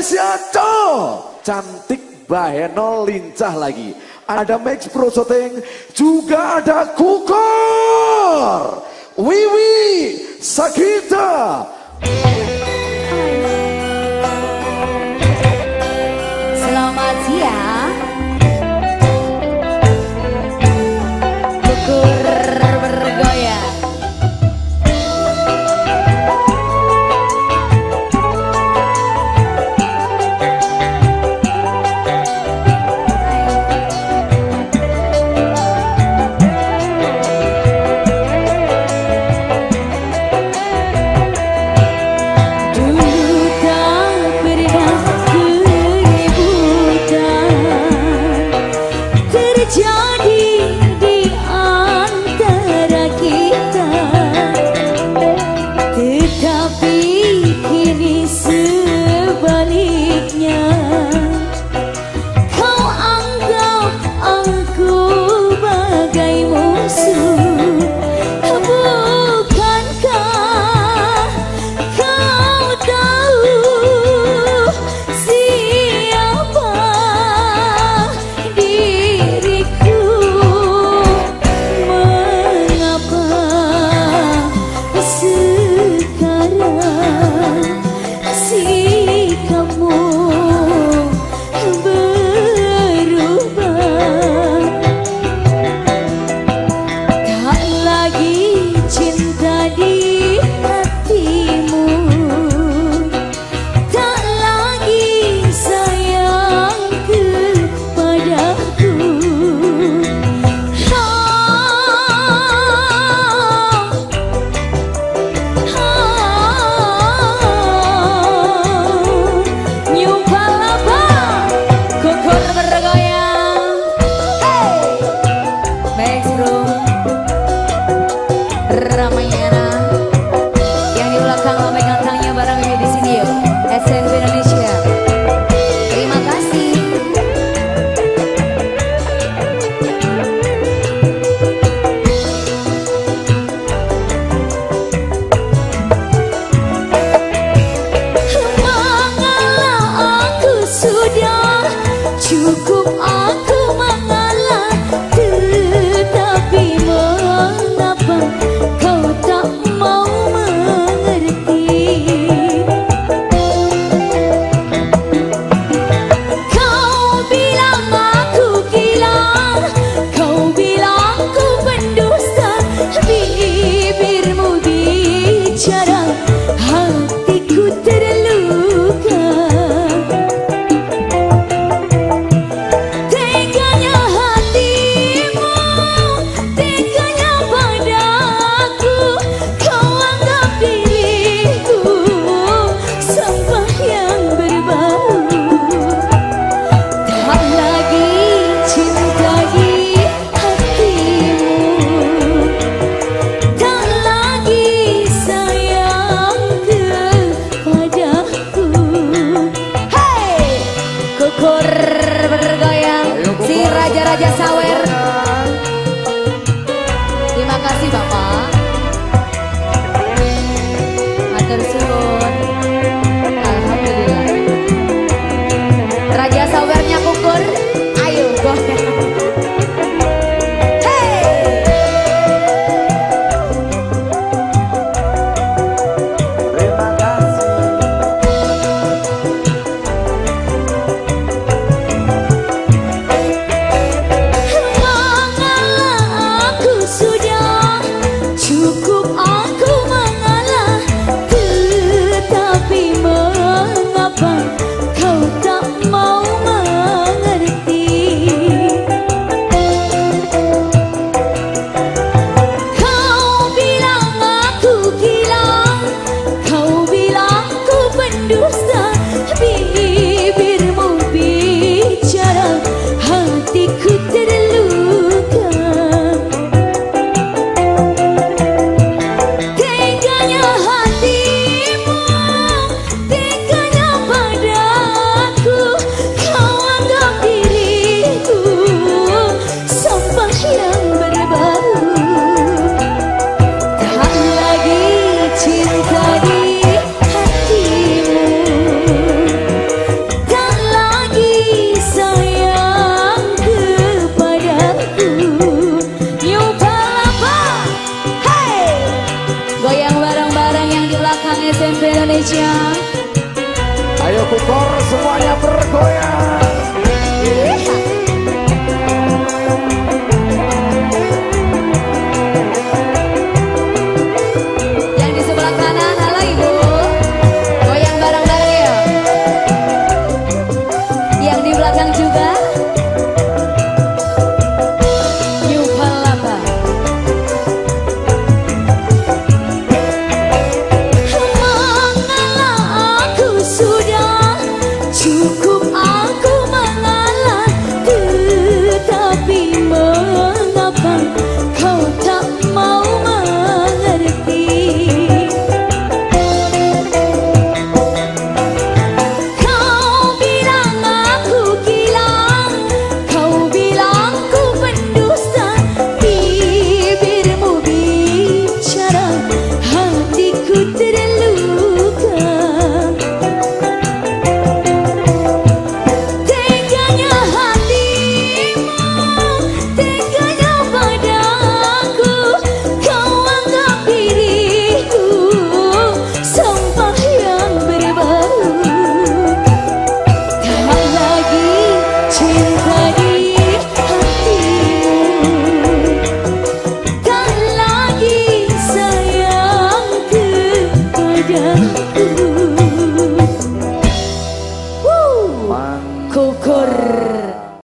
Indonesia cantik baheno lincah lagi. Ada Max Pro Soteng juga ada Kukor Wiwi Sakita Selamat siang. Bergoyang Si Raja-Raja Sawah